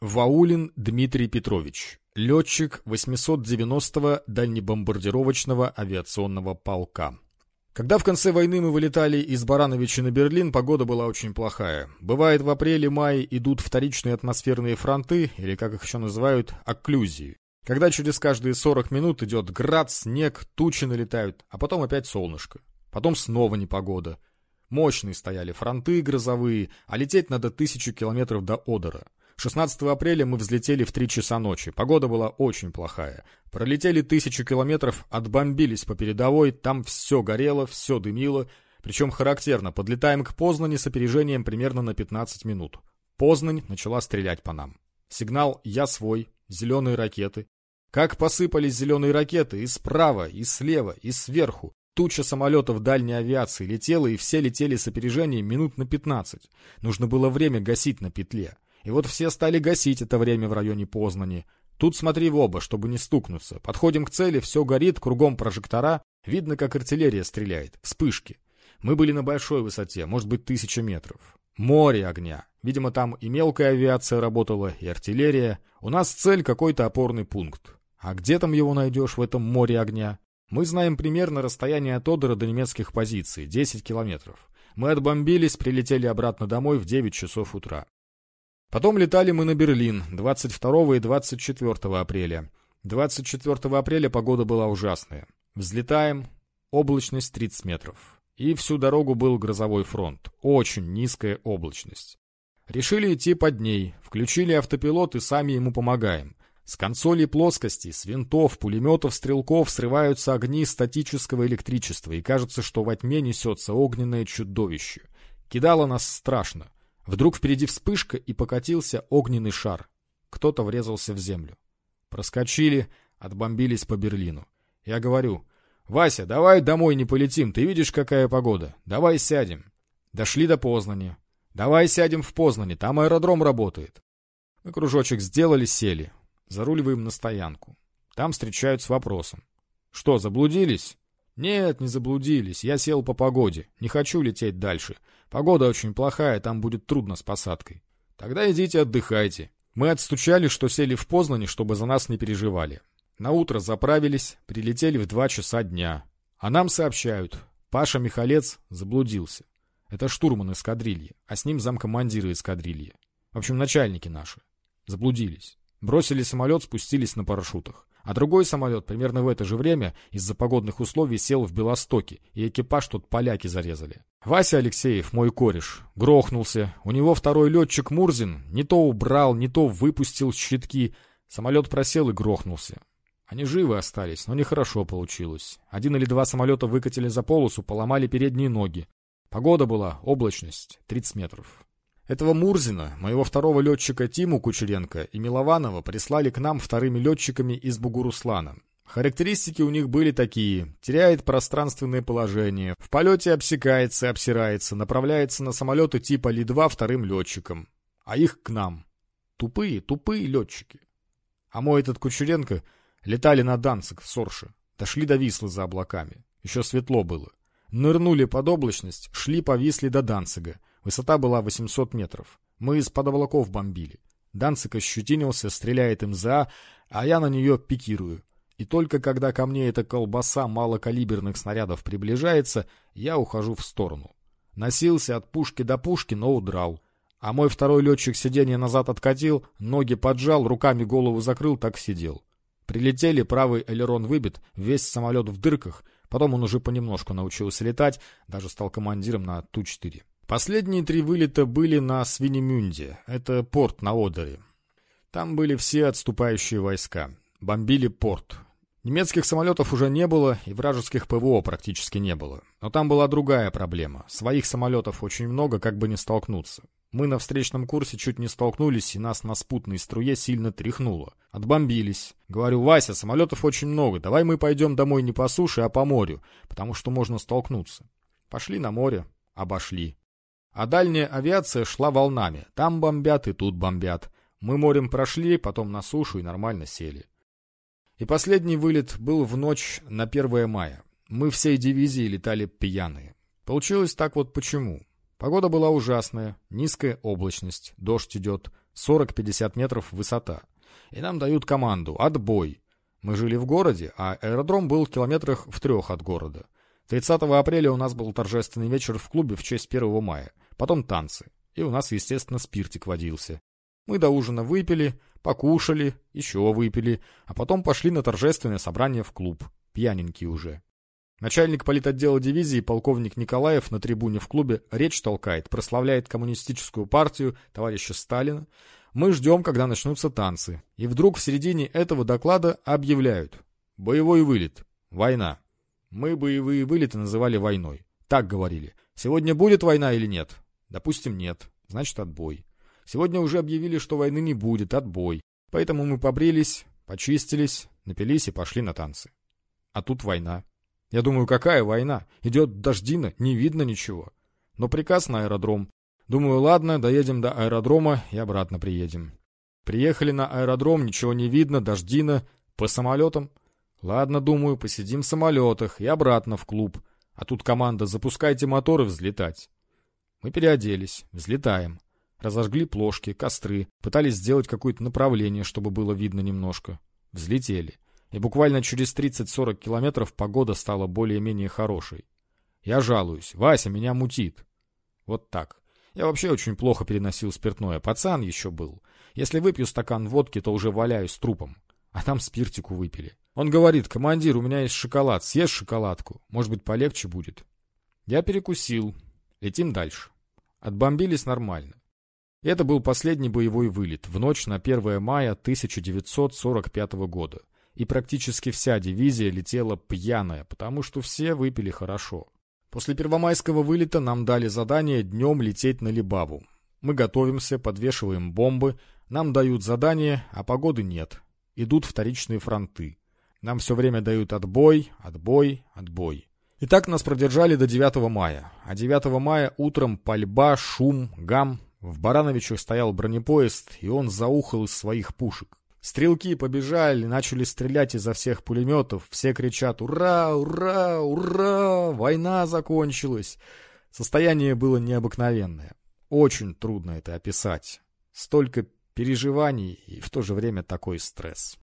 Ваулин Дмитрий Петрович, летчик 890-го дальнебомбардировочного авиационного полка. Когда в конце войны мы вылетали из Барановича на Берлин, погода была очень плохая. Бывает, в апреле-мае идут вторичные атмосферные фронты, или, как их еще называют, окклюзии. Когда через каждые 40 минут идет град, снег, тучи налетают, а потом опять солнышко. Потом снова непогода. Мощные стояли фронты грозовые, а лететь надо тысячу километров до Одера. 16 апреля мы взлетели в 3 часа ночи. Погода была очень плохая. Пролетели тысячу километров, отбомбились по передовой, там все горело, все дымило. Причем характерно, подлетаем к Познани с опережением примерно на 15 минут. Познань начала стрелять по нам. Сигнал «Я свой», зеленые ракеты. Как посыпались зеленые ракеты и справа, и слева, и сверху. Туча самолетов дальней авиации летела, и все летели с опережением минут на 15. Нужно было время гасить на петле. И вот все стали гасить это время в районе Познани. Тут смотри в оба, чтобы не стукнуться. Подходим к цели, все горит, кругом прожектора. Видно, как артиллерия стреляет. Вспышки. Мы были на большой высоте, может быть, тысяча метров. Море огня. Видимо, там и мелкая авиация работала, и артиллерия. У нас цель какой-то опорный пункт. А где там его найдешь в этом море огня? Мы знаем примерно расстояние от Одера до немецких позиций, 10 километров. Мы отбомбились, прилетели обратно домой в 9 часов утра. Потом летали мы на Берлин 22 и 24 апреля. 24 апреля погода была ужасная. Взлетаем, облачность 30 метров. И всю дорогу был грозовой фронт. Очень низкая облачность. Решили идти под ней, включили автопилот и сами ему помогаем. С консолей плоскости, с винтов, пулеметов, стрелков срываются огни статического электричества, и кажется, что во тьме несется огненное чудовище. Кидало нас страшно. Вдруг впереди вспышка, и покатился огненный шар. Кто-то врезался в землю. Проскочили, отбомбились по Берлину. Я говорю, «Вася, давай домой не полетим, ты видишь, какая погода. Давай сядем». Дошли до Познани. «Давай сядем в Познани, там аэродром работает». Мы кружочек сделали, сели. Заруливаем на стоянку. Там встречают с вопросом. «Что, заблудились?» «Нет, не заблудились. Я сел по погоде. Не хочу лететь дальше. Погода очень плохая, там будет трудно с посадкой. Тогда идите отдыхайте». Мы отстучали, что сели в Познани, чтобы за нас не переживали. На утро заправились, прилетели в два часа дня. А нам сообщают, Паша Михалец заблудился. Это штурман эскадрильи, а с ним замкомандира эскадрильи. В общем, начальники наши. Заблудились. Бросили самолет, спустились на парашютах. А другой самолет примерно в это же время из-за погодных условий сел в Белостоке, и экипаж тут поляки зарезали. Вася Алексеев, мой кореш, грохнулся. У него второй летчик Мурзин не то убрал, не то выпустил щитки. Самолет просел и грохнулся. Они живы остались, но нехорошо получилось. Один или два самолета выкатили за полосу, поломали передние ноги. Погода была, облачность, 30 метров. Этого Мурзина, моего второго летчика Тиму Кучеренко и Милованова прислали к нам вторыми летчиками из Бугуруслана. Характеристики у них были такие. Теряет пространственное положение, в полете обсекается, обсирается, направляется на самолеты типа Ли-2 вторым летчиком. А их к нам. Тупые, тупые летчики. А мой этот Кучеренко летали на Данцик, Сорше. Дошли до Вислы за облаками. Еще светло было. Нырнули под облачность, шли повисли до Данцига. Высота была 800 метров. Мы из-под облаков бомбили. Данцик ощетинился, стреляет МЗА, а я на нее пикирую. И только когда ко мне эта колбаса малокалиберных снарядов приближается, я ухожу в сторону. Носился от пушки до пушки, но удрал. А мой второй летчик сиденье назад откатил, ноги поджал, руками голову закрыл, так сидел. Прилетели, правый элерон выбит, весь самолет в дырках. Потом он уже понемножку научился летать, даже стал командиром на Ту-4. Последние три вылета были на Свинемюнде, это порт на Одере. Там были все отступающие войска. Бомбили порт. Немецких самолетов уже не было, и вражеских ПВО практически не было. Но там была другая проблема. Своих самолетов очень много, как бы не столкнуться. Мы на встречном курсе чуть не столкнулись, и нас на спутной струе сильно тряхнуло. Отбомбились. Говорю, Вася, самолетов очень много, давай мы пойдем домой не по суше, а по морю, потому что можно столкнуться. Пошли на море, обошли. А дальняя авиация шла волнами. Там бомбят и тут бомбят. Мы морем прошли, потом на сушу и нормально сели. И последний вылет был в ночь на 1 мая. Мы всей дивизии летали пьяные. Получилось так вот почему. Погода была ужасная, низкая облачность, дождь идет, 40-50 метров высота. И нам дают команду «Отбой». Мы жили в городе, а аэродром был в километрах в трех от города. 30 апреля у нас был торжественный вечер в клубе в честь 1 мая. Потом танцы. И у нас, естественно, спиртик водился. Мы до ужина выпили, покушали, еще выпили, а потом пошли на торжественное собрание в клуб. Пьяненькие уже. Начальник политотдела дивизии полковник Николаев на трибуне в клубе речь толкает, прославляет коммунистическую партию товарища Сталина. Мы ждем, когда начнутся танцы. И вдруг в середине этого доклада объявляют. Боевой вылет. Война. Мы боевые вылеты называли войной. Так говорили. Сегодня будет война или нет? Допустим, нет. Значит, отбой. Сегодня уже объявили, что войны не будет, отбой. Поэтому мы побрились, почистились, напились и пошли на танцы. А тут война. Я думаю, какая война? Идет дождина, не видно ничего. Но приказ на аэродром. Думаю, ладно, доедем до аэродрома и обратно приедем. Приехали на аэродром, ничего не видно, дождина. По самолетам? Ладно, думаю, посидим в самолетах и обратно в клуб. А тут команда «Запускайте моторы, взлетать». Мы переоделись, взлетаем. Разожгли плошки, костры, пытались сделать какое-то направление, чтобы было видно немножко. Взлетели и буквально через 30-40 километров погода стала более-менее хорошей. Я жалуюсь. Вася, меня мутит. Вот так. Я вообще очень плохо переносил спиртное. Пацан еще был. Если выпью стакан водки, то уже валяюсь трупом. А там спиртику выпили. Он говорит, командир, у меня есть шоколад, съешь шоколадку. Может быть, полегче будет. Я перекусил. Летим дальше. Отбомбились нормально. Это был последний боевой вылет в ночь на 1 мая 1945 года и практически вся дивизия летела пьяная, потому что все выпили хорошо. После первомайского вылета нам дали задание днем лететь на Либаву. Мы готовимся, подвешиваем бомбы, нам дают задание, а погоды нет. Идут вторичные фронты. Нам все время дают отбой, отбой, отбой. И так нас продержали до 9 мая. А 9 мая утром пальба, шум, гам. В Барановичах стоял бронепоезд, и он заухал из своих пушек. Стрелки побежали, начали стрелять изо всех пулеметов. Все кричат «Ура! Ура! Ура! Война закончилась!» Состояние было необыкновенное. Очень трудно это описать. Столько переживаний и в то же время такой стресс.